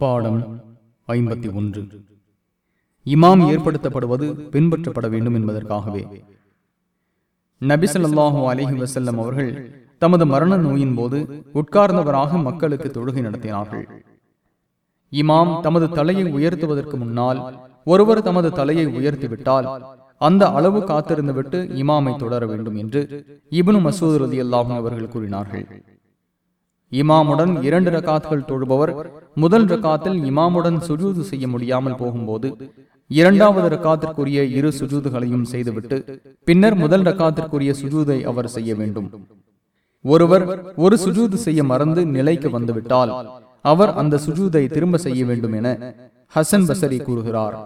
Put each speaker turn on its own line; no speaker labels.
பாடம் ஐம்பத்தி ஒன்று. இமாம் ஏற்படுத்தப்படுவது பின்பற்றப்பட வேண்டும் என்பதற்காகவே. நபிசல்லாஹூ அலிஹி வசல்லம் அவர்கள் தமது மரண நோயின் போது உட்கார்ந்தவராக மக்களுக்கு தொழுகை நடத்தினார்கள். இமாம் தமது தலையை உயர்த்துவதற்கு முன்னால் ஒருவர் தமது தலையை உயர்த்திவிட்டால் அந்த அளவு காத்திருந்துவிட்டு இமாமை தொடர வேண்டும் என்று இபனு மசூத் ரதி அல்லாஹும் அவர்கள் கூறினார்கள். இமாமுடன் இரண்டு ரகாத்துகள் தொழுபவர் முதல் ரகாத்தில் இமாமுடன் சுஜூது செய்ய முடியாமல் போகும்போது இரண்டாவது ரக்காத்திற்குரிய இரு சுஜூதுகளையும் செய்துவிட்டு பின்னர் முதல் ரக்காத்திற்குரிய சுஜூதை அவர் செய்ய வேண்டும். ஒருவர் ஒரு சுஜூது செய்ய மறந்து நிலைக்கு வந்துவிட்டால் அவர் அந்த சுஜூதை திரும்ப செய்ய வேண்டும் என ஹசன் பசரி கூறுகிறார்.